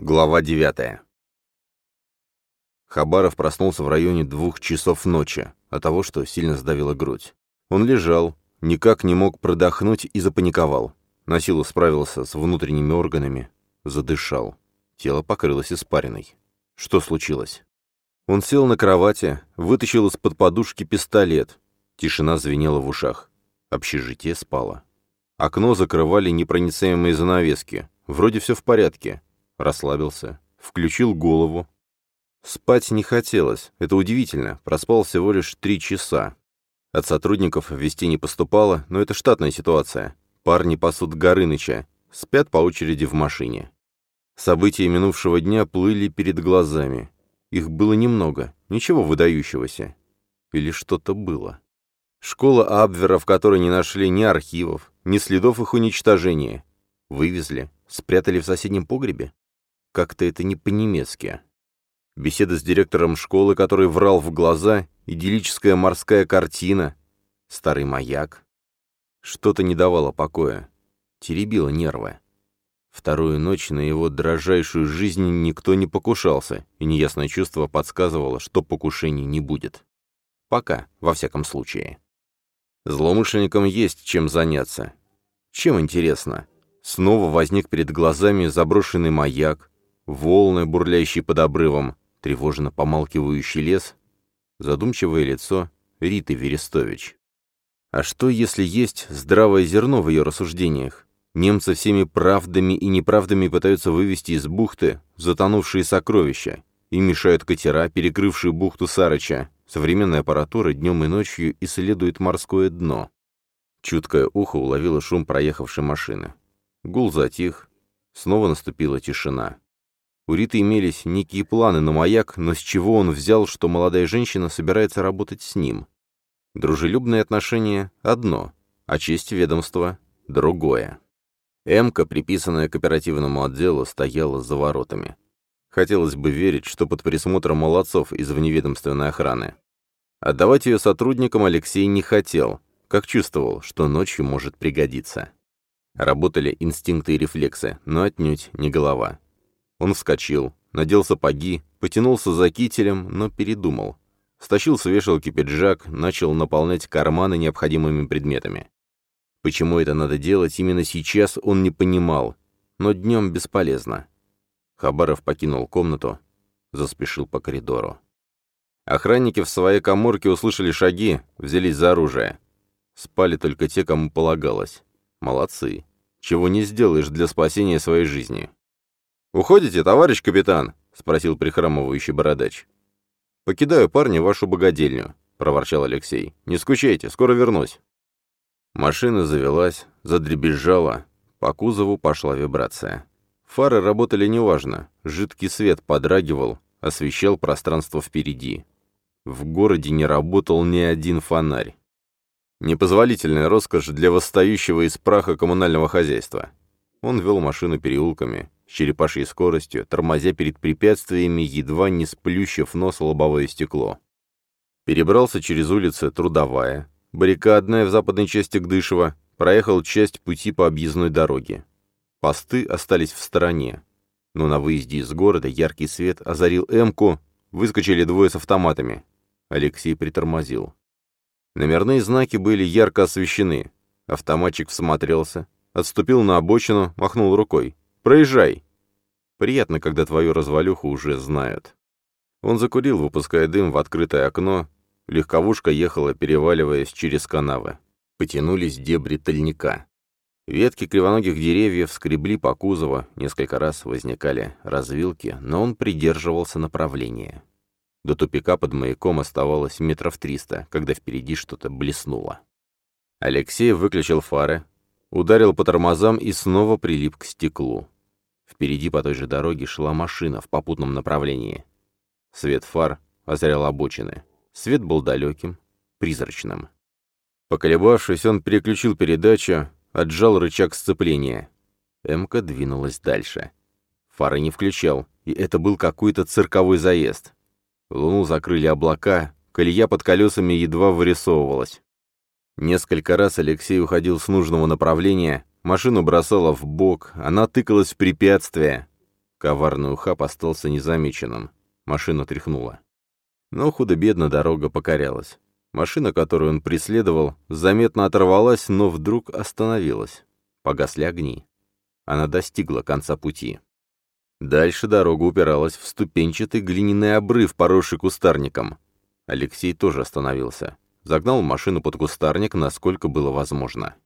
Глава 9. Хабаров проснулся в районе двух часов ночи от того, что сильно сдавила грудь. Он лежал, никак не мог продохнуть и запаниковал. На силу справился с внутренними органами, задышал. Тело покрылось испариной. Что случилось? Он сел на кровати, вытащил из-под подушки пистолет. Тишина звенела в ушах. Общежитие спало. Окно закрывали непроницаемые занавески. Вроде все в порядке. Расслабился, включил голову. Спать не хотелось, это удивительно, проспал всего лишь три часа. От сотрудников вести не поступало, но это штатная ситуация. Парни пасут Горыныча, спят по очереди в машине. События минувшего дня плыли перед глазами. Их было немного, ничего выдающегося. Или что-то было. Школа Абвера, в которой не нашли ни архивов, ни следов их уничтожения. Вывезли, спрятали в соседнем погребе? Как-то это не по-немецки. Беседа с директором школы, который врал в глаза, идиллическая морская картина, старый маяк. Что-то не давало покоя, теребило нервы. Вторую ночь на его дрожайшую жизнь никто не покушался, и неясное чувство подсказывало, что покушений не будет. Пока, во всяком случае. Злоумышленникам есть чем заняться. Чем интересно? Снова возник перед глазами заброшенный маяк, волны, бурлящие под обрывом, тревожно помалкивающий лес, задумчивое лицо Риты Верестович. А что, если есть здравое зерно в ее рассуждениях? Немцы всеми правдами и неправдами пытаются вывести из бухты затонувшие сокровища. и мешают катера, перекрывшие бухту Сарыча. Современная аппаратура днем и ночью исследует морское дно. Чуткое ухо уловило шум проехавшей машины. Гул затих. Снова наступила тишина. У Риты имелись некие планы на маяк, но с чего он взял, что молодая женщина собирается работать с ним? Дружелюбные отношения — одно, а честь ведомства — другое. Эмка, приписанная к оперативному отделу, стояла за воротами. Хотелось бы верить, что под присмотром молодцов из вневедомственной охраны. Отдавать ее сотрудникам Алексей не хотел, как чувствовал, что ночью может пригодиться. Работали инстинкты и рефлексы, но отнюдь не голова. Он вскочил, надел сапоги, потянулся за кителем, но передумал. Стащил с вешалки пиджак, начал наполнять карманы необходимыми предметами. Почему это надо делать именно сейчас, он не понимал, но днем бесполезно. Хабаров покинул комнату, заспешил по коридору. Охранники в своей коморке услышали шаги, взялись за оружие. Спали только те, кому полагалось. Молодцы. Чего не сделаешь для спасения своей жизни. «Уходите, товарищ капитан?» — спросил прихрамывающий бородач. «Покидаю, парни, вашу богадельню», — проворчал Алексей. «Не скучайте, скоро вернусь». Машина завелась, задребезжала. По кузову пошла вибрация. Фары работали неважно. Жидкий свет подрагивал, освещал пространство впереди. В городе не работал ни один фонарь. Непозволительная роскошь для восстающего из праха коммунального хозяйства. Он вел машину переулками, с черепашьей скоростью, тормозя перед препятствиями, едва не сплющив нос лобовое стекло. Перебрался через улицы Трудовая, баррикадная в западной части Гдышева, проехал часть пути по объездной дороге. Посты остались в стороне. Но на выезде из города яркий свет озарил «Эмку», выскочили двое с автоматами. Алексей притормозил. Номерные знаки были ярко освещены. Автоматчик всмотрелся, отступил на обочину, махнул рукой. Проезжай!» Приятно, когда твою развалюху уже знают. Он закурил, выпуская дым в открытое окно. Легковушка ехала, переваливаясь через канавы. Потянулись дебри тальника. Ветки кривоногих деревьев скребли по кузову, несколько раз возникали развилки, но он придерживался направления. До тупика под маяком оставалось метров триста, когда впереди что-то блеснуло. Алексей выключил фары, ударил по тормозам и снова прилип к стеклу. Впереди по той же дороге шла машина в попутном направлении. Свет фар озарял обочины. Свет был далеким, призрачным. Поколебавшись, он переключил передачу, отжал рычаг сцепления. Эмка двинулась дальше. Фары не включал, и это был какой-то цирковой заезд. Луну закрыли облака, колея под колесами едва вырисовывалась. Несколько раз Алексей уходил с нужного направления, Машину бросала в бок, она тыкалась в препятствия. Коварный ухаб остался незамеченным. Машина тряхнула. Но худо-бедно дорога покорялась. Машина, которую он преследовал, заметно оторвалась, но вдруг остановилась. Погасли огни. Она достигла конца пути. Дальше дорога упиралась в ступенчатый глиняный обрыв, поросший кустарником. Алексей тоже остановился. Загнал машину под кустарник, насколько было возможно.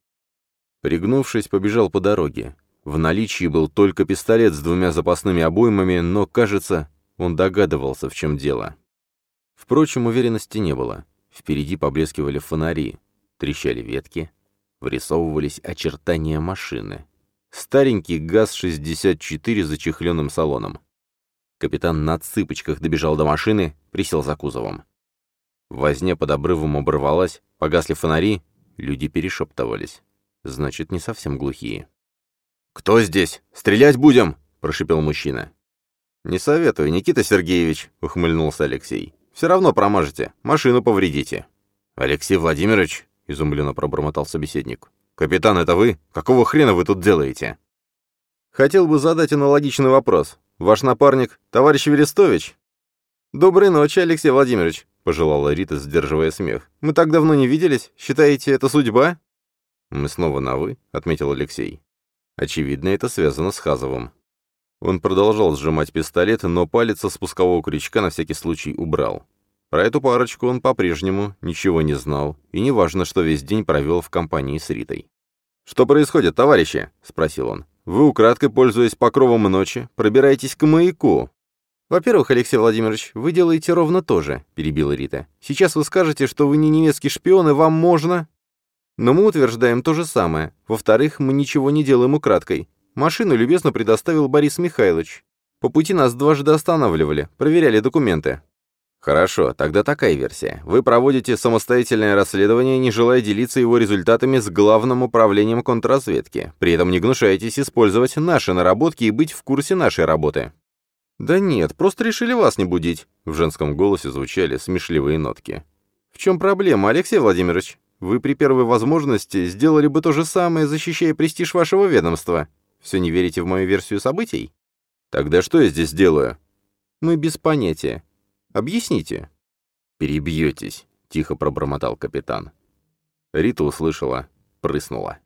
Пригнувшись, побежал по дороге. В наличии был только пистолет с двумя запасными обоймами, но, кажется, он догадывался, в чем дело. Впрочем, уверенности не было. Впереди поблескивали фонари, трещали ветки, вырисовывались очертания машины. Старенький ГАЗ-64 с зачехленным салоном. Капитан на цыпочках добежал до машины, присел за кузовом. Возня под обрывом оборвалась, погасли фонари, люди перешептывались. Значит, не совсем глухие. «Кто здесь? Стрелять будем!» — прошипел мужчина. «Не советую, Никита Сергеевич», — ухмыльнулся Алексей. «Все равно промажете, машину повредите». «Алексей Владимирович», — изумленно пробормотал собеседник. «Капитан, это вы? Какого хрена вы тут делаете?» «Хотел бы задать аналогичный вопрос. Ваш напарник, товарищ Верестович?» «Доброй ночи, Алексей Владимирович», — пожелала Рита, сдерживая смех. «Мы так давно не виделись. Считаете, это судьба?» «Мы снова на «вы», — отметил Алексей. Очевидно, это связано с Хазовым. Он продолжал сжимать пистолет, но палец со спускового крючка на всякий случай убрал. Про эту парочку он по-прежнему ничего не знал, и неважно, что весь день провел в компании с Ритой. «Что происходит, товарищи?» — спросил он. «Вы, украдкой пользуясь покровом ночи, пробираетесь к маяку». «Во-первых, Алексей Владимирович, вы делаете ровно то же», — перебила Рита. «Сейчас вы скажете, что вы не немецкий шпион, и вам можно...» Но мы утверждаем то же самое. Во-вторых, мы ничего не делаем украдкой. Машину любезно предоставил Борис Михайлович. По пути нас дважды останавливали, проверяли документы. Хорошо, тогда такая версия. Вы проводите самостоятельное расследование, не желая делиться его результатами с главным управлением контрразведки. При этом не гнушаетесь использовать наши наработки и быть в курсе нашей работы. Да нет, просто решили вас не будить. В женском голосе звучали смешливые нотки. В чем проблема, Алексей Владимирович? Вы при первой возможности сделали бы то же самое, защищая престиж вашего ведомства. Все не верите в мою версию событий? Тогда что я здесь делаю? Мы без понятия. Объясните. Перебьетесь, тихо пробормотал капитан. Рита услышала, прыснула.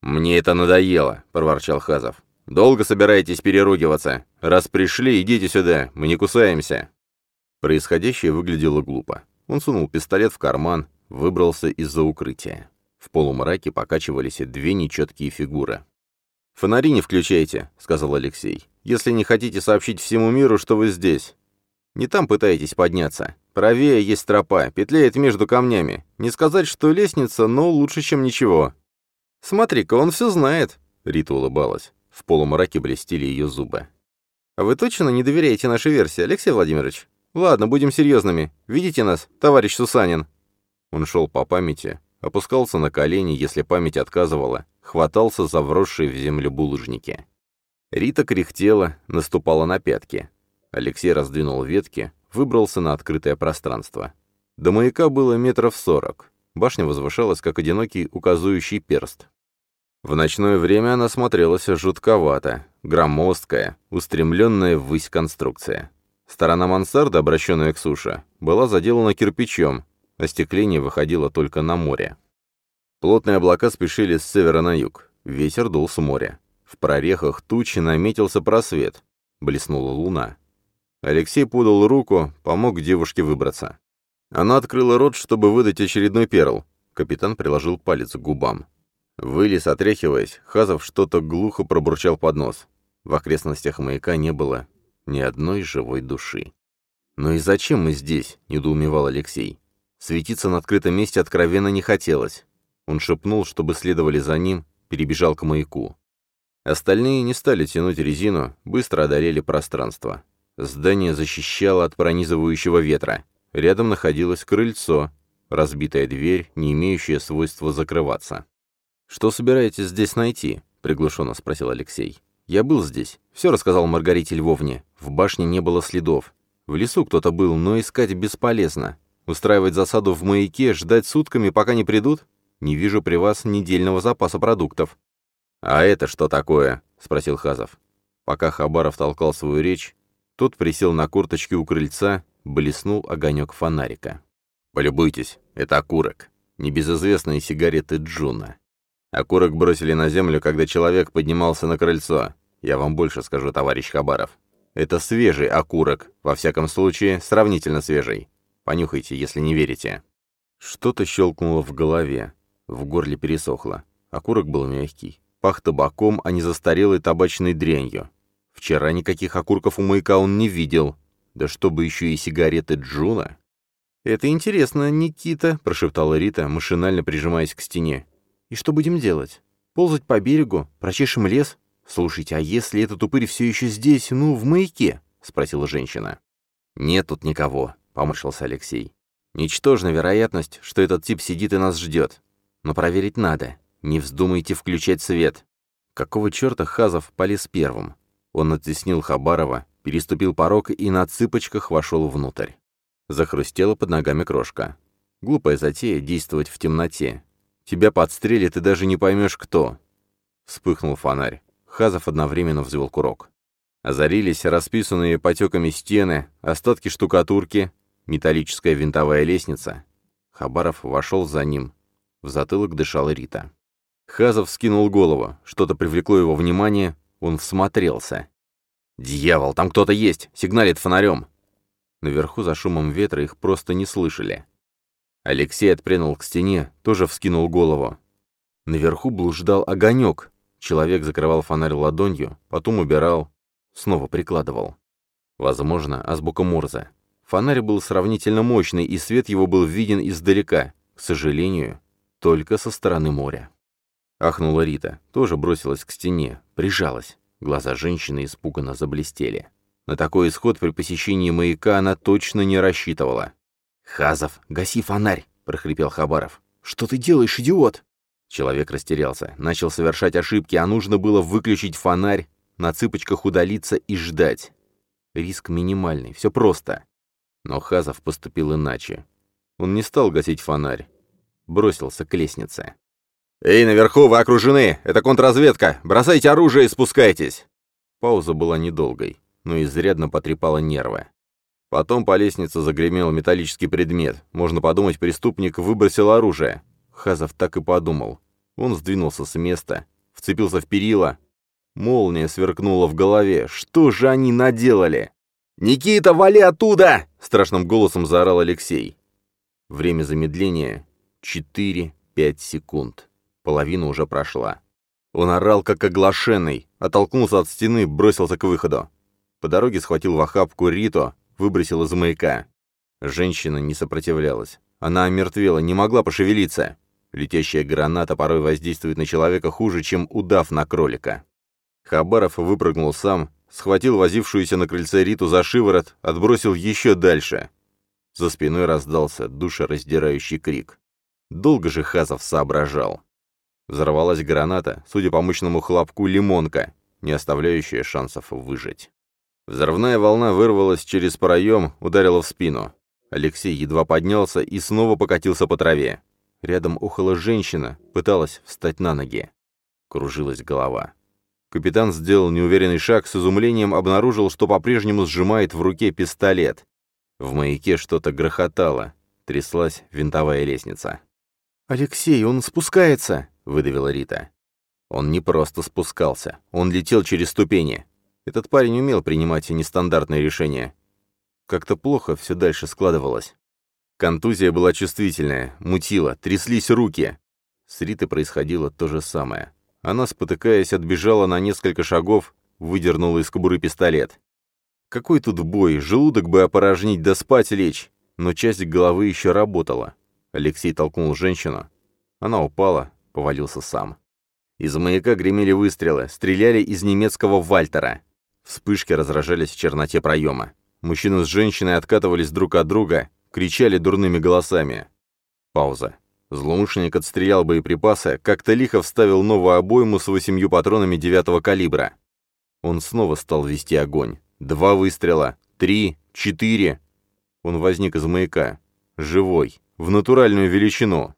«Мне это надоело», — проворчал Хазов. «Долго собираетесь переругиваться? Раз пришли, идите сюда, мы не кусаемся». Происходящее выглядело глупо. Он сунул пистолет в карман, выбрался из-за укрытия. В полумраке покачивались две нечеткие фигуры. «Фонари не включайте», — сказал Алексей, «если не хотите сообщить всему миру, что вы здесь. Не там пытаетесь подняться. Правее есть тропа, петляет между камнями. Не сказать, что лестница, но лучше, чем ничего». «Смотри-ка, он все знает», — Рита улыбалась. В полумраке блестели ее зубы. «А вы точно не доверяете нашей версии, Алексей Владимирович? Ладно, будем серьезными. Видите нас, товарищ Сусанин?» Он шел по памяти, опускался на колени, если память отказывала, хватался за вросшие в землю булыжники. Рита кряхтела, наступала на пятки. Алексей раздвинул ветки, выбрался на открытое пространство. До маяка было метров сорок. Башня возвышалась, как одинокий указующий перст. В ночное время она смотрелась жутковато, громоздкая, устремленная ввысь конструкция. Сторона мансарда, обращенная к суше, была заделана кирпичом, Остекление выходило только на море. Плотные облака спешили с севера на юг. Ветер дул с моря. В прорехах тучи наметился просвет. Блеснула луна. Алексей подал руку, помог девушке выбраться. Она открыла рот, чтобы выдать очередной перл. Капитан приложил палец к губам. Вылез, отряхиваясь, Хазов что-то глухо пробурчал под нос. В окрестностях маяка не было ни одной живой души. «Но и зачем мы здесь?» — недоумевал Алексей. Светиться на открытом месте откровенно не хотелось. Он шепнул, чтобы следовали за ним, перебежал к маяку. Остальные не стали тянуть резину, быстро одолели пространство. Здание защищало от пронизывающего ветра. Рядом находилось крыльцо, разбитая дверь, не имеющая свойства закрываться. «Что собираетесь здесь найти?» — приглушенно спросил Алексей. «Я был здесь. Все рассказал Маргарите Львовне. В башне не было следов. В лесу кто-то был, но искать бесполезно. Устраивать засаду в маяке, ждать сутками, пока не придут? Не вижу при вас недельного запаса продуктов». «А это что такое?» — спросил Хазов. Пока Хабаров толкал свою речь, тот присел на корточки у крыльца, блеснул огонек фонарика. «Полюбуйтесь, это окурок. Небезызвестные сигареты Джуна. Окурок бросили на землю, когда человек поднимался на крыльцо. Я вам больше скажу, товарищ Хабаров. Это свежий окурок, во всяком случае, сравнительно свежий. Понюхайте, если не верите». Что-то щелкнуло в голове, в горле пересохло. Окурок был мягкий, пах табаком, а не застарелой табачной дрянью. Вчера никаких окурков у маяка он не видел. Да чтобы еще и сигареты Джуна. «Это интересно, Никита», — прошептала Рита, машинально прижимаясь к стене. «И что будем делать? Ползать по берегу? Прочешем лес? Слушайте, а если этот упырь все еще здесь, ну, в маяке?» — спросила женщина. «Нет тут никого», — поморщился Алексей. «Ничтожна вероятность, что этот тип сидит и нас ждет. Но проверить надо. Не вздумайте включать свет». Какого черта Хазов полез первым? Он оттеснил Хабарова, переступил порог и на цыпочках вошел внутрь. Захрустела под ногами крошка. Глупая затея действовать в темноте. Тебя подстрелят и даже не поймешь, кто. Вспыхнул фонарь. Хазов одновременно взвел курок. Озарились расписанные потеками стены, остатки штукатурки, металлическая винтовая лестница. Хабаров вошел за ним. В затылок дышала Рита. Хазов скинул голову. Что-то привлекло его внимание, он всмотрелся. «Дьявол, там кто-то есть! Сигналит фонарем!» Наверху за шумом ветра их просто не слышали. Алексей отпрянул к стене, тоже вскинул голову. Наверху блуждал огонек. Человек закрывал фонарь ладонью, потом убирал, снова прикладывал. Возможно, азбука Морзе. Фонарь был сравнительно мощный, и свет его был виден издалека, к сожалению, только со стороны моря. Ахнула Рита, тоже бросилась к стене, прижалась. Глаза женщины испуганно заблестели. На такой исход при посещении маяка она точно не рассчитывала. «Хазов, гаси фонарь!» — прохрипел Хабаров. «Что ты делаешь, идиот?» Человек растерялся, начал совершать ошибки, а нужно было выключить фонарь, на цыпочках удалиться и ждать. Риск минимальный, все просто. Но Хазов поступил иначе. Он не стал гасить фонарь, бросился к лестнице. «Эй, наверху, вы окружены! Это контрразведка! Бросайте оружие и спускайтесь!» Пауза была недолгой, но изрядно потрепала нервы. Потом по лестнице загремел металлический предмет. Можно подумать, преступник выбросил оружие. Хазов так и подумал. Он сдвинулся с места, вцепился в перила. Молния сверкнула в голове. Что же они наделали? «Никита, вали оттуда!» — страшным голосом заорал Алексей. Время замедления — 4-5 секунд. Половина уже прошла. Он орал, как оглашенный, оттолкнулся от стены, бросился к выходу. По дороге схватил в охапку Рито, выбросил из маяка. Женщина не сопротивлялась. Она омертвела, не могла пошевелиться. Летящая граната порой воздействует на человека хуже, чем удав на кролика. Хабаров выпрыгнул сам, схватил возившуюся на крыльце Риту за шиворот, отбросил еще дальше. За спиной раздался душераздирающий крик. Долго же Хазов соображал. Взорвалась граната, судя по мощному хлопку, лимонка, не оставляющая шансов выжить. Взрывная волна вырвалась через проем, ударила в спину. Алексей едва поднялся и снова покатился по траве. Рядом ухала женщина, пыталась встать на ноги. Кружилась голова. Капитан сделал неуверенный шаг, с изумлением обнаружил, что по-прежнему сжимает в руке пистолет. В маяке что-то грохотало, тряслась винтовая лестница. «Алексей, он спускается!» — выдавила Рита. Он не просто спускался, он летел через ступени. Этот парень умел принимать нестандартные решения. Как-то плохо все дальше складывалось. Контузия была чувствительная, мутила, тряслись руки. С Ритой происходило то же самое. Она, спотыкаясь, отбежала на несколько шагов, выдернула из кобуры пистолет. Какой тут бой, желудок бы опорожнить да спать лечь, но часть головы еще работала. Алексей толкнул женщину. Она упала, повалился сам. Из маяка гремели выстрелы, стреляли из немецкого «Вальтера». Вспышки разражались в черноте проема. Мужчина с женщиной откатывались друг от друга, кричали дурными голосами. Пауза. Злоумышленник отстрелял боеприпасы, как-то лихо вставил новую обойму с восемью патронами девятого калибра. Он снова стал вести огонь. Два выстрела, три, четыре. Он возник из маяка. Живой, в натуральную величину.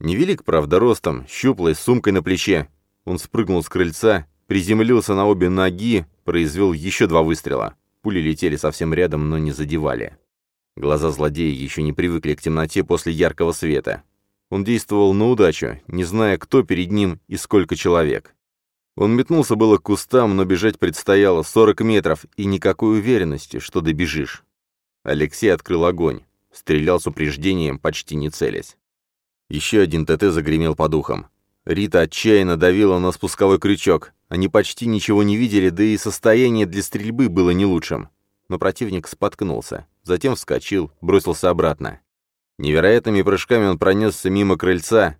Невелик, правда, ростом, щуплый, с сумкой на плече. Он спрыгнул с крыльца, приземлился на обе ноги, произвел еще два выстрела. Пули летели совсем рядом, но не задевали. Глаза злодея еще не привыкли к темноте после яркого света. Он действовал на удачу, не зная, кто перед ним и сколько человек. Он метнулся было к кустам, но бежать предстояло 40 метров, и никакой уверенности, что добежишь. Алексей открыл огонь. Стрелял с упреждением, почти не целясь. Еще один ТТ загремел по духам. Рита отчаянно давила на спусковой крючок. Они почти ничего не видели, да и состояние для стрельбы было не лучшим. Но противник споткнулся, затем вскочил, бросился обратно. Невероятными прыжками он пронесся мимо крыльца,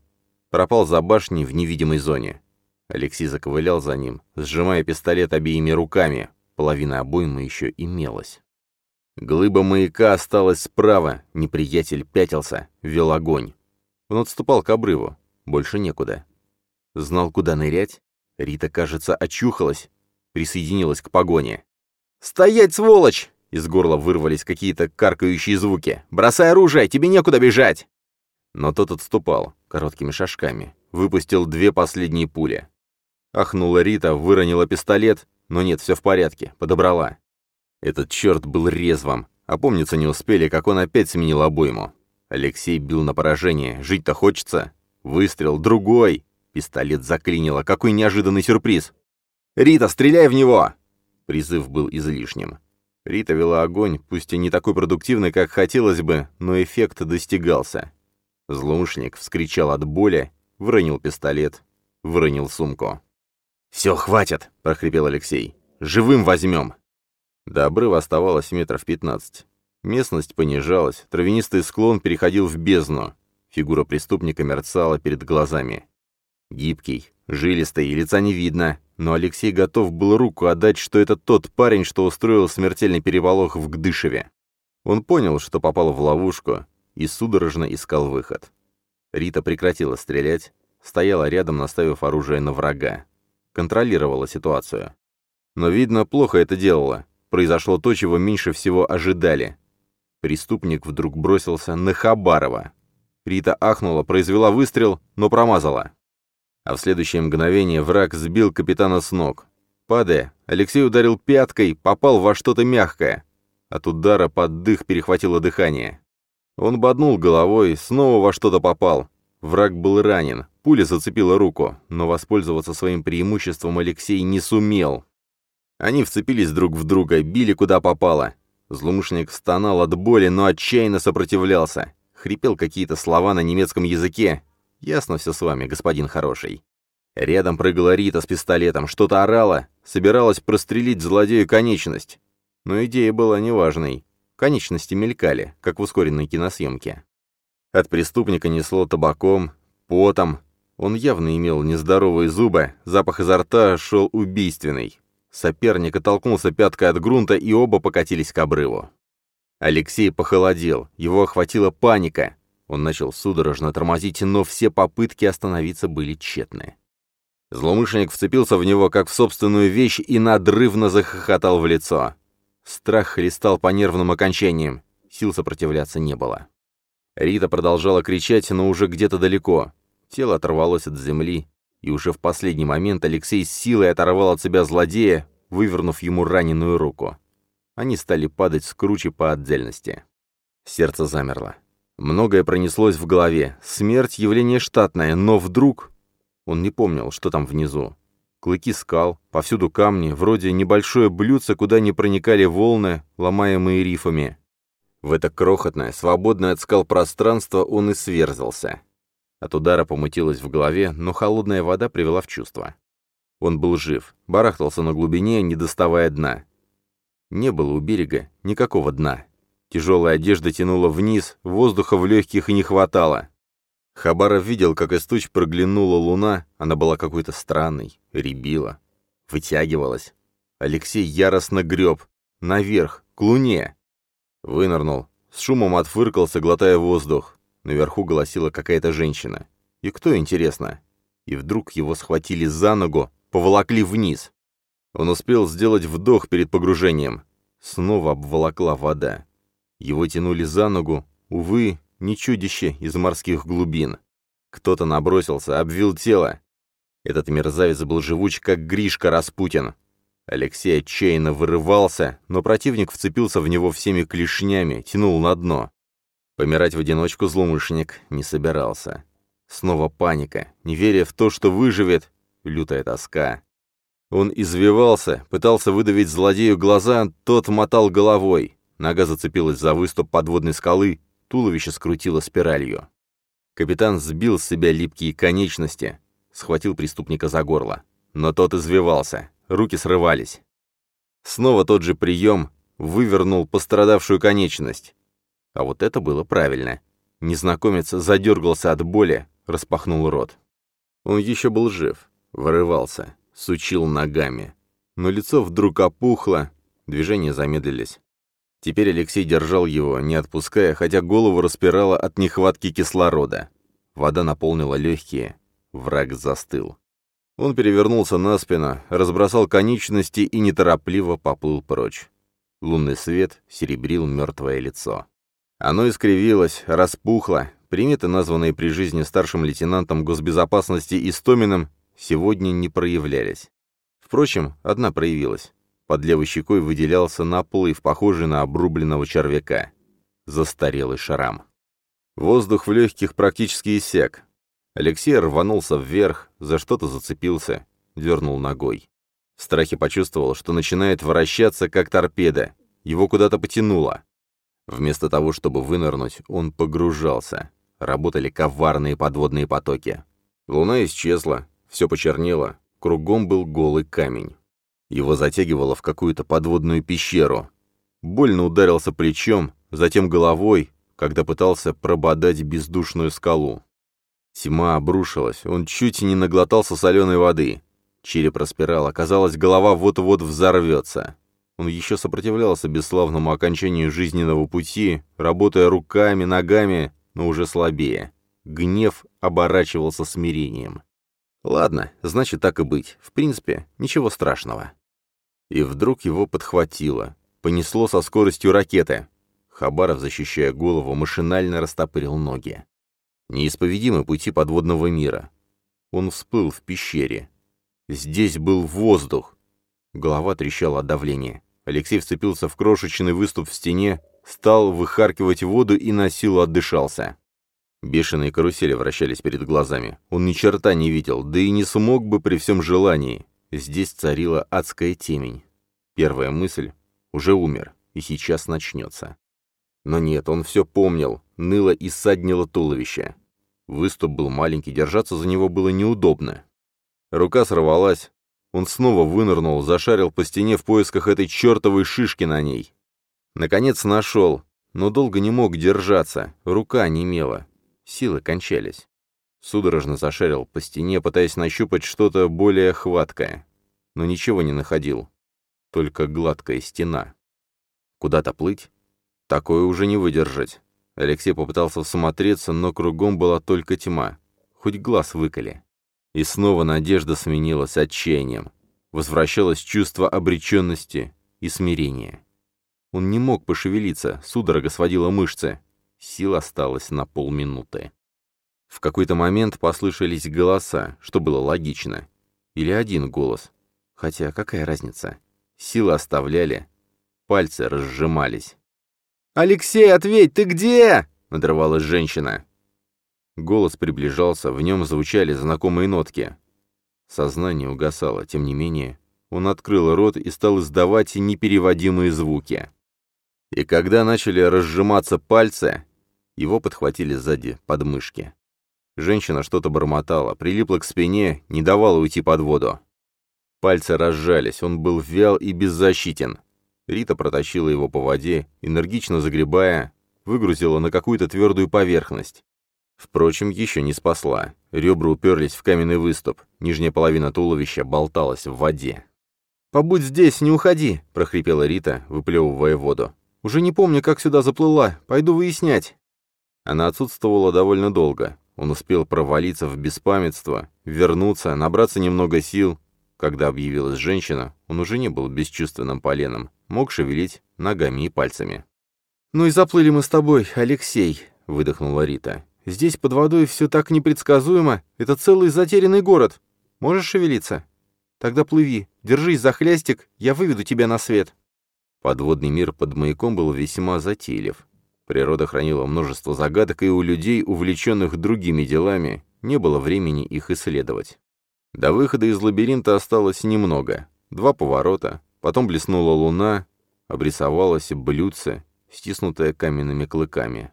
пропал за башней в невидимой зоне. Алексей заковылял за ним, сжимая пистолет обеими руками. Половина обоймы еще имелась. Глыба маяка осталась справа, неприятель пятился, вел огонь. Он отступал к обрыву, больше некуда. Знал, куда нырять? Рита, кажется, очухалась, присоединилась к погоне. «Стоять, сволочь!» Из горла вырвались какие-то каркающие звуки. «Бросай оружие, тебе некуда бежать!» Но тот отступал, короткими шажками. Выпустил две последние пули. Ахнула Рита, выронила пистолет, но нет, все в порядке, подобрала. Этот черт был резвым. Опомниться не успели, как он опять сменил обойму. Алексей бил на поражение. Жить-то хочется. Выстрел, другой. Пистолет заклинило. Какой неожиданный сюрприз. «Рита, стреляй в него!» Призыв был излишним. Рита вела огонь, пусть и не такой продуктивный, как хотелось бы, но эффект достигался. Злоумышленник вскричал от боли, выронил пистолет, выронил сумку. «Все, хватит!» — прохрипел Алексей. «Живым возьмем!» До обрыва оставалось метров пятнадцать. Местность понижалась, травянистый склон переходил в бездну. Фигура преступника мерцала перед глазами. Гибкий, жилистый, лица не видно, но Алексей готов был руку отдать, что это тот парень, что устроил смертельный переполох в Гдышеве. Он понял, что попал в ловушку, и судорожно искал выход. Рита прекратила стрелять, стояла рядом, наставив оружие на врага. Контролировала ситуацию. Но, видно, плохо это делала произошло то, чего меньше всего ожидали. Преступник вдруг бросился на Хабарова. Рита ахнула, произвела выстрел, но промазала. А в следующее мгновение враг сбил капитана с ног. Падая, Алексей ударил пяткой, попал во что-то мягкое. От удара под дых перехватило дыхание. Он боднул головой, снова во что-то попал. Враг был ранен, пуля зацепила руку, но воспользоваться своим преимуществом Алексей не сумел. Они вцепились друг в друга, били куда попало. Злоумышленник стонал от боли, но отчаянно сопротивлялся. Хрипел какие-то слова на немецком языке. «Ясно все с вами, господин хороший». Рядом прыгала Рита с пистолетом, что-то орала, собиралась прострелить злодею конечность. Но идея была неважной. Конечности мелькали, как в ускоренной киносъемке. От преступника несло табаком, потом. Он явно имел нездоровые зубы, запах изо рта шел убийственный. Соперник оттолкнулся пяткой от грунта, и оба покатились к обрыву. Алексей похолодел, его охватила паника. Он начал судорожно тормозить, но все попытки остановиться были тщетны. Злоумышленник вцепился в него, как в собственную вещь, и надрывно захохотал в лицо. Страх хлестал по нервным окончаниям. Сил сопротивляться не было. Рита продолжала кричать, но уже где-то далеко. Тело оторвалось от земли, и уже в последний момент Алексей с силой оторвал от себя злодея, вывернув ему раненую руку. Они стали падать с по отдельности. Сердце замерло. Многое пронеслось в голове. Смерть — явление штатное, но вдруг... Он не помнил, что там внизу. Клыки скал, повсюду камни, вроде небольшое блюдце, куда не проникали волны, ломаемые рифами. В это крохотное, свободное от скал пространство он и сверзался. От удара помутилось в голове, но холодная вода привела в чувство. Он был жив, барахтался на глубине, не доставая дна. Не было у берега никакого дна. Тяжелая одежда тянула вниз, воздуха в легких и не хватало. Хабаров видел, как из туч проглянула луна, она была какой-то странной, рябила, вытягивалась. Алексей яростно греб. Наверх, к луне. Вынырнул, с шумом отфыркался, глотая воздух. Наверху голосила какая-то женщина. И кто, интересно? И вдруг его схватили за ногу, поволокли вниз. Он успел сделать вдох перед погружением. Снова обволокла вода. Его тянули за ногу, увы, не чудище из морских глубин. Кто-то набросился, обвил тело. Этот мерзавец был живуч, как Гришка Распутин. Алексей отчаянно вырывался, но противник вцепился в него всеми клешнями, тянул на дно. Помирать в одиночку злоумышленник не собирался. Снова паника, неверие в то, что выживет, лютая тоска. Он извивался, пытался выдавить злодею глаза, тот мотал головой. Нога зацепилась за выступ подводной скалы, туловище скрутило спиралью. Капитан сбил с себя липкие конечности, схватил преступника за горло. Но тот извивался, руки срывались. Снова тот же прием, вывернул пострадавшую конечность. А вот это было правильно. Незнакомец задергался от боли, распахнул рот. Он еще был жив, вырывался, сучил ногами. Но лицо вдруг опухло, движения замедлились. Теперь Алексей держал его, не отпуская, хотя голову распирало от нехватки кислорода. Вода наполнила легкие. Враг застыл. Он перевернулся на спину, разбросал конечности и неторопливо поплыл прочь. Лунный свет серебрил мертвое лицо. Оно искривилось, распухло. Приметы, названные при жизни старшим лейтенантом госбезопасности Истоминым, сегодня не проявлялись. Впрочем, одна проявилась. Под левой щекой выделялся наплыв, похожий на обрубленного червяка. Застарелый шрам. Воздух в легких практически иссяк. Алексей рванулся вверх, за что-то зацепился, дернул ногой. В страхе почувствовал, что начинает вращаться, как торпеда. Его куда-то потянуло. Вместо того, чтобы вынырнуть, он погружался. Работали коварные подводные потоки. Луна исчезла, все почернело, кругом был голый камень. Его затягивало в какую-то подводную пещеру. Больно ударился плечом, затем головой, когда пытался прободать бездушную скалу. Тьма обрушилась, он чуть не наглотался соленой воды. Череп распирал, оказалось, голова вот-вот взорвется. Он еще сопротивлялся бесславному окончанию жизненного пути, работая руками, ногами, но уже слабее. Гнев оборачивался смирением. Ладно, значит, так и быть. В принципе, ничего страшного. И вдруг его подхватило. Понесло со скоростью ракеты. Хабаров, защищая голову, машинально растопырил ноги. Неисповедимы пути подводного мира. Он всплыл в пещере. Здесь был воздух. Голова трещала от давления. Алексей вцепился в крошечный выступ в стене, стал выхаркивать воду и на силу отдышался. Бешеные карусели вращались перед глазами. Он ни черта не видел, да и не смог бы при всем желании. Здесь царила адская темень. Первая мысль — уже умер, и сейчас начнется. Но нет, он все помнил, ныло и саднило туловище. Выступ был маленький, держаться за него было неудобно. Рука сорвалась, он снова вынырнул, зашарил по стене в поисках этой чертовой шишки на ней. Наконец нашел, но долго не мог держаться, рука немела, силы кончались. Судорожно зашарил по стене, пытаясь нащупать что-то более хваткое, но ничего не находил, только гладкая стена. Куда-то плыть? Такое уже не выдержать. Алексей попытался всмотреться, но кругом была только тьма. Хоть глаз выколи. И снова надежда сменилась отчаянием. Возвращалось чувство обреченности и смирения. Он не мог пошевелиться, судорога сводила мышцы. Сил осталось на полминуты. В какой-то момент послышались голоса, что было логично. Или один голос. Хотя какая разница? Силы оставляли, пальцы разжимались. «Алексей, ответь, ты где?» — надрывалась женщина. Голос приближался, в нем звучали знакомые нотки. Сознание угасало, тем не менее, он открыл рот и стал издавать непереводимые звуки. И когда начали разжиматься пальцы, его подхватили сзади подмышки. Женщина что-то бормотала, прилипла к спине, не давала уйти под воду. Пальцы разжались, он был вял и беззащитен. Рита протащила его по воде, энергично загребая, выгрузила на какую-то твердую поверхность. Впрочем, еще не спасла. Ребра уперлись в каменный выступ, нижняя половина туловища болталась в воде. «Побудь здесь, не уходи!» — прохрипела Рита, выплевывая воду. «Уже не помню, как сюда заплыла. Пойду выяснять». Она отсутствовала довольно долго. Он успел провалиться в беспамятство, вернуться, набраться немного сил. Когда объявилась женщина, он уже не был бесчувственным поленом, мог шевелить ногами и пальцами. «Ну и заплыли мы с тобой, Алексей», — выдохнула Рита. Здесь под водой все так непредсказуемо. Это целый затерянный город. Можешь шевелиться? Тогда плыви. Держись за хлястик, я выведу тебя на свет». Подводный мир под маяком был весьма затейлив. Природа хранила множество загадок, и у людей, увлеченных другими делами, не было времени их исследовать. До выхода из лабиринта осталось немного. Два поворота, потом блеснула луна, обрисовалось блюдце, стиснутое каменными клыками.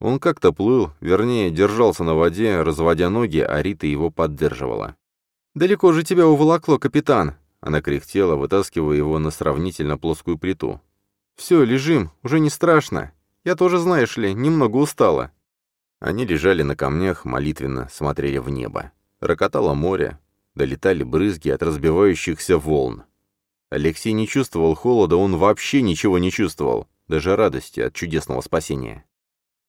Он как-то плыл, вернее, держался на воде, разводя ноги, а Рита его поддерживала. «Далеко же тебя уволокло, капитан!» Она кряхтела, вытаскивая его на сравнительно плоскую плиту. «Все, лежим, уже не страшно. Я тоже, знаешь ли, немного устала». Они лежали на камнях, молитвенно смотрели в небо. Рокотало море, долетали брызги от разбивающихся волн. Алексей не чувствовал холода, он вообще ничего не чувствовал, даже радости от чудесного спасения.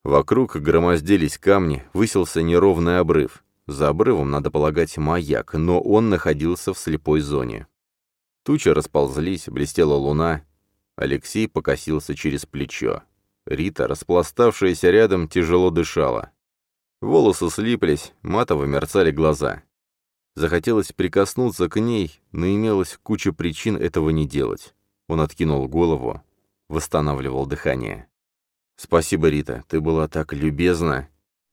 Вокруг громоздились камни, высился неровный обрыв. За обрывом, надо полагать, маяк, но он находился в слепой зоне. Тучи расползлись, блестела луна. Алексей покосился через плечо. Рита, распластавшаяся рядом, тяжело дышала. Волосы слиплись, матово мерцали глаза. Захотелось прикоснуться к ней, но имелась куча причин этого не делать. Он откинул голову, восстанавливал дыхание. «Спасибо, Рита, ты была так любезна».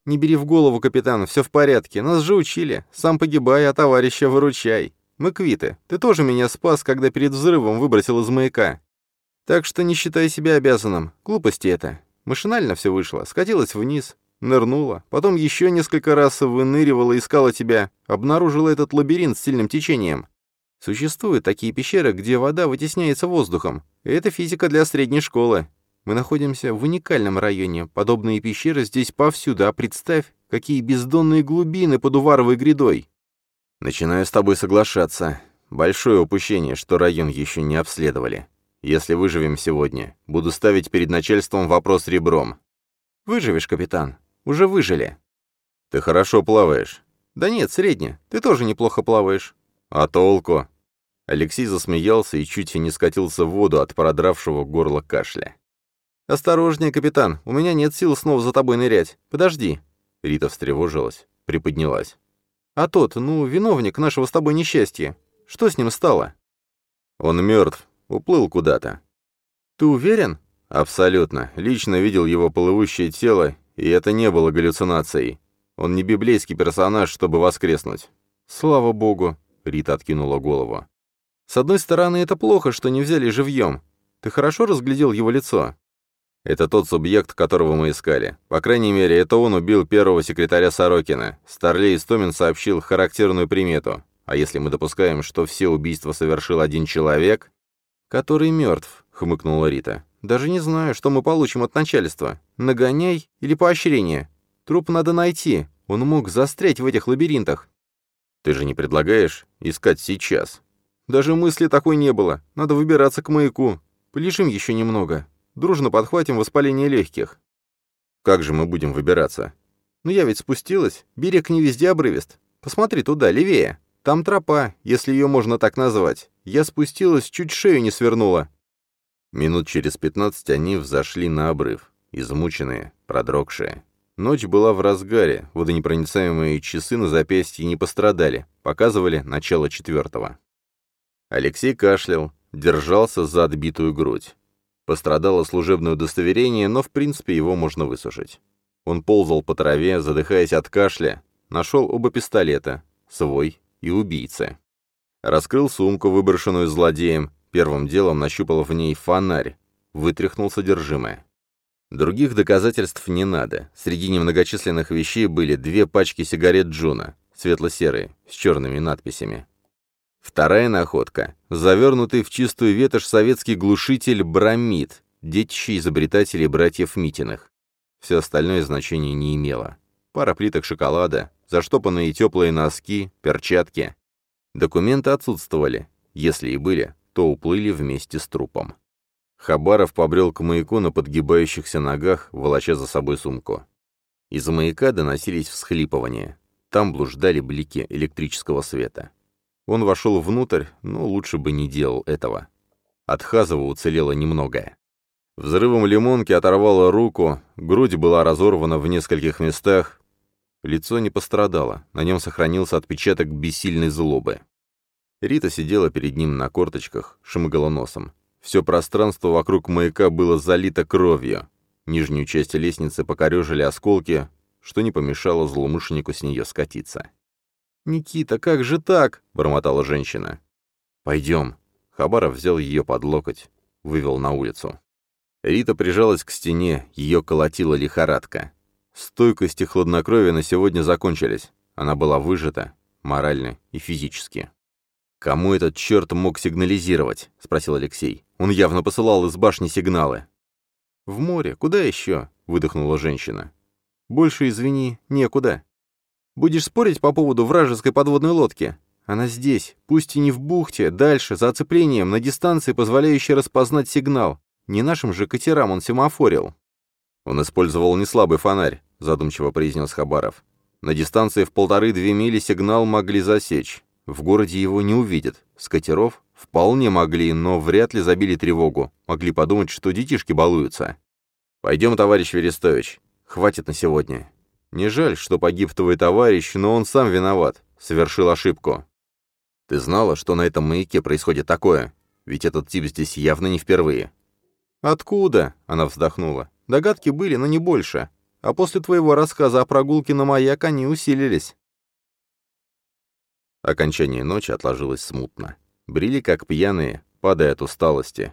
«Не бери в голову, капитан, все в порядке, нас же учили. Сам погибай, а товарища выручай. Мы квиты. Ты тоже меня спас, когда перед взрывом выбросил из маяка. Так что не считай себя обязанным. Глупости это. Машинально все вышло. Скатилась вниз, нырнула, потом еще несколько раз выныривала, искала тебя, обнаружила этот лабиринт с сильным течением. Существуют такие пещеры, где вода вытесняется воздухом. Это физика для средней школы. Мы находимся в уникальном районе. Подобные пещеры здесь повсюду, а представь, какие бездонные глубины под Уваровой грядой. Начинаю с тобой соглашаться. Большое упущение, что район еще не обследовали. Если выживем сегодня, буду ставить перед начальством вопрос ребром. Выживешь, капитан. Уже выжили. Ты хорошо плаваешь. Да нет, средне. Ты тоже неплохо плаваешь. А толку? Алексей засмеялся и чуть не скатился в воду от продравшего горло кашля. «Осторожнее, капитан, у меня нет сил снова за тобой нырять. Подожди». Рита встревожилась, приподнялась. «А тот, ну, виновник нашего с тобой несчастья. Что с ним стало?» «Он мертв, уплыл куда-то». «Ты уверен?» «Абсолютно. Лично видел его плывущее тело, и это не было галлюцинацией. Он не библейский персонаж, чтобы воскреснуть». «Слава богу», — Рита откинула голову. «С одной стороны, это плохо, что не взяли живьем. Ты хорошо разглядел его лицо?» Это тот субъект, которого мы искали. По крайней мере, это он убил первого секретаря Сорокина. Старлей Истомин сообщил характерную примету. А если мы допускаем, что все убийства совершил один человек... «Который мертв», — хмыкнула Рита. «Даже не знаю, что мы получим от начальства. Нагоняй или поощрение? Труп надо найти. Он мог застрять в этих лабиринтах». «Ты же не предлагаешь искать сейчас?» «Даже мысли такой не было. Надо выбираться к маяку. Полежим еще немного. Дружно подхватим воспаление легких. Как же мы будем выбираться? Ну я ведь спустилась. Берег не везде обрывист. Посмотри туда, левее. Там тропа, если ее можно так назвать. Я спустилась, чуть шею не свернула. Минут через пятнадцать они взошли на обрыв, измученные, продрогшие. Ночь была в разгаре, водонепроницаемые часы на запястье не пострадали, показывали начало четвертого. Алексей кашлял, держался за отбитую грудь. Пострадало служебное удостоверение, но в принципе его можно высушить. Он ползал по траве, задыхаясь от кашля, нашел оба пистолета, свой и убийцы. Раскрыл сумку, выброшенную злодеем, первым делом нащупал в ней фонарь, вытряхнул содержимое. Других доказательств не надо. Среди немногочисленных вещей были две пачки сигарет Джуна, светло-серые, с черными надписями. Вторая находка — завернутый в чистую ветошь советский глушитель «Бромид», детище изобретателей братьев Митиных. Все остальное значения не имело. Пара плиток шоколада, заштопанные теплые носки, перчатки. Документы отсутствовали. Если и были, то уплыли вместе с трупом. Хабаров побрел к маяку на подгибающихся ногах, волоча за собой сумку. Из маяка доносились всхлипывания. Там блуждали блики электрического света. Он вошел внутрь, но лучше бы не делал этого. От Хазова уцелело немногое. Взрывом лимонки оторвало руку, грудь была разорвана в нескольких местах. Лицо не пострадало, на нем сохранился отпечаток бессильной злобы. Рита сидела перед ним на корточках, шмыгала носом. Все пространство вокруг маяка было залито кровью. Нижнюю часть лестницы покорежили осколки, что не помешало злоумышленнику с нее скатиться. «Никита, как же так?» — бормотала женщина. «Пойдем». Хабаров взял ее под локоть, вывел на улицу. Рита прижалась к стене, ее колотила лихорадка. Стойкость и хладнокровие на сегодня закончились. Она была выжата, морально и физически. «Кому этот черт мог сигнализировать?» — спросил Алексей. «Он явно посылал из башни сигналы». «В море. Куда еще?» — выдохнула женщина. «Больше, извини, некуда. Будешь спорить по поводу вражеской подводной лодки? Она здесь, пусть и не в бухте, дальше, за оцеплением, на дистанции, позволяющей распознать сигнал. Не нашим же катерам он семафорил». «Он использовал неслабый фонарь», — задумчиво произнес Хабаров. «На дистанции в полторы-две мили сигнал могли засечь. В городе его не увидят. С вполне могли, но вряд ли забили тревогу. Могли подумать, что детишки балуются. «Пойдем, товарищ Верестович. Хватит на сегодня. Не жаль, что погиб твой товарищ, но он сам виноват. Совершил ошибку. Ты знала, что на этом маяке происходит такое? Ведь этот тип здесь явно не впервые». «Откуда?» — она вздохнула. «Догадки были, но не больше. А после твоего рассказа о прогулке на маяк они усилились». Окончание ночи отложилось смутно. Брили как пьяные, падая от усталости.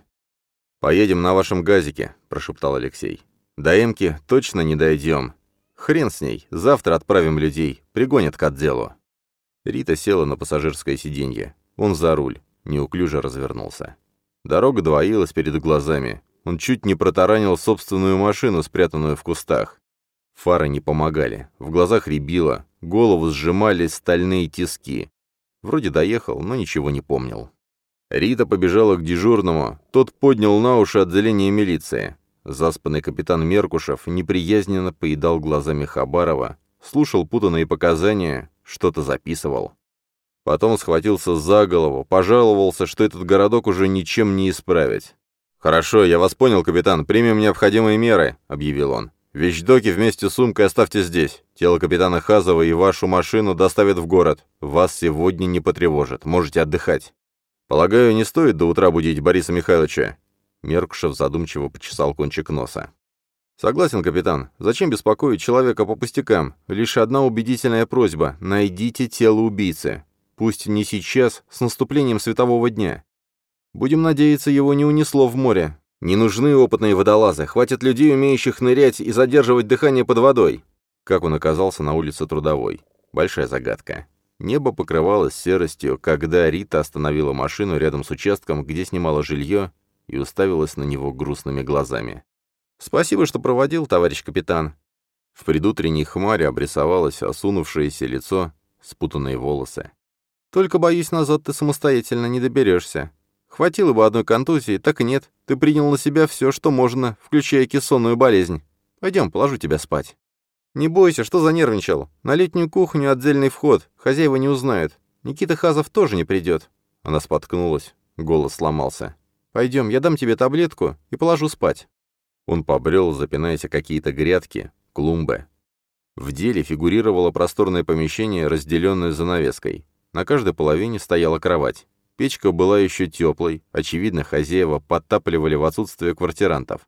«Поедем на вашем газике», — прошептал Алексей. «До Эмки точно не дойдем. Хрен с ней, завтра отправим людей, пригонят к отделу». Рита села на пассажирское сиденье. Он за руль, неуклюже развернулся. Дорога двоилась перед глазами. Он чуть не протаранил собственную машину, спрятанную в кустах. Фары не помогали, в глазах рябило, голову сжимали стальные тиски. Вроде доехал, но ничего не помнил. Рита побежала к дежурному, тот поднял на уши отделение милиции. Заспанный капитан Меркушев неприязненно поедал глазами Хабарова, слушал путанные показания, что-то записывал. Потом схватился за голову, пожаловался, что этот городок уже ничем не исправить. «Хорошо, я вас понял, капитан, примем необходимые меры», — объявил он. Вещдоки вместе с сумкой оставьте здесь. Тело капитана Хазова и вашу машину доставят в город. Вас сегодня не потревожат. Можете отдыхать. Полагаю, не стоит до утра будить Бориса Михайловича. Меркушев задумчиво почесал кончик носа. «Согласен, капитан. Зачем беспокоить человека по пустякам? Лишь одна убедительная просьба. Найдите тело убийцы. Пусть не сейчас, с наступлением светового дня. Будем надеяться, его не унесло в море. Не нужны опытные водолазы, хватит людей, умеющих нырять и задерживать дыхание под водой. Как он оказался на улице Трудовой? Большая загадка. Небо покрывалось серостью, когда Рита остановила машину рядом с участком, где снимала жилье, и уставилась на него грустными глазами. «Спасибо, что проводил, товарищ капитан». В предутренней хмаре обрисовалось осунувшееся лицо, спутанные волосы. «Только, боюсь, назад ты самостоятельно не доберешься. Хватило бы одной контузии, так и нет. Ты принял на себя все, что можно, включая кессонную болезнь. Пойдем, положу тебя спать. Не бойся, что занервничал. На летнюю кухню отдельный вход, хозяева не узнают. Никита Хазов тоже не придет. Она споткнулась, голос сломался. Пойдем, я дам тебе таблетку и положу спать. Он побрел, запинаясь о какие-то грядки, клумбы. В деле фигурировало просторное помещение, разделенное занавеской. На каждой половине стояла кровать. Печка была еще теплой, очевидно, хозяева подтапливали в отсутствие квартирантов.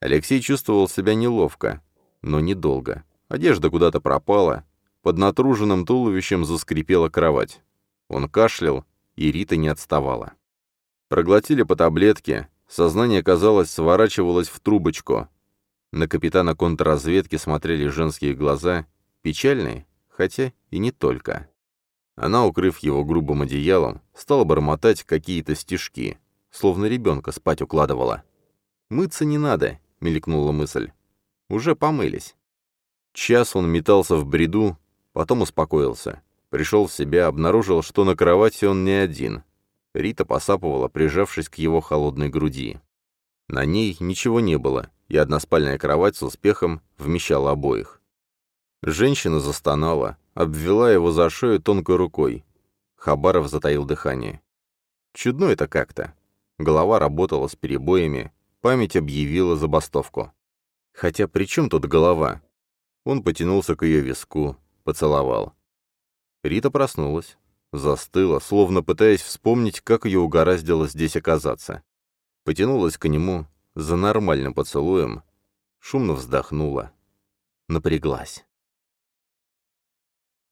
Алексей чувствовал себя неловко, но недолго. Одежда куда-то пропала, под натруженным туловищем заскрипела кровать. Он кашлял, и Рита не отставала. Проглотили по таблетке, сознание, казалось, сворачивалось в трубочку. На капитана контрразведки смотрели женские глаза, печальные, хотя и не только. Она, укрыв его грубым одеялом, стала бормотать какие-то стишки, словно ребенка спать укладывала. «Мыться не надо», — мелькнула мысль. «Уже помылись». Час он метался в бреду, потом успокоился. Пришел в себя, обнаружил, что на кровати он не один. Рита посапывала, прижавшись к его холодной груди. На ней ничего не было, и односпальная кровать с успехом вмещала обоих. Женщина застонала, обвела его за шею тонкой рукой. Хабаров затаил дыхание. Чудно это как-то. Голова работала с перебоями, память объявила забастовку. Хотя при чем тут голова? Он потянулся к ее виску, поцеловал. Рита проснулась. Застыла, словно пытаясь вспомнить, как ее угораздило здесь оказаться. Потянулась к нему за нормальным поцелуем, шумно вздохнула, напряглась.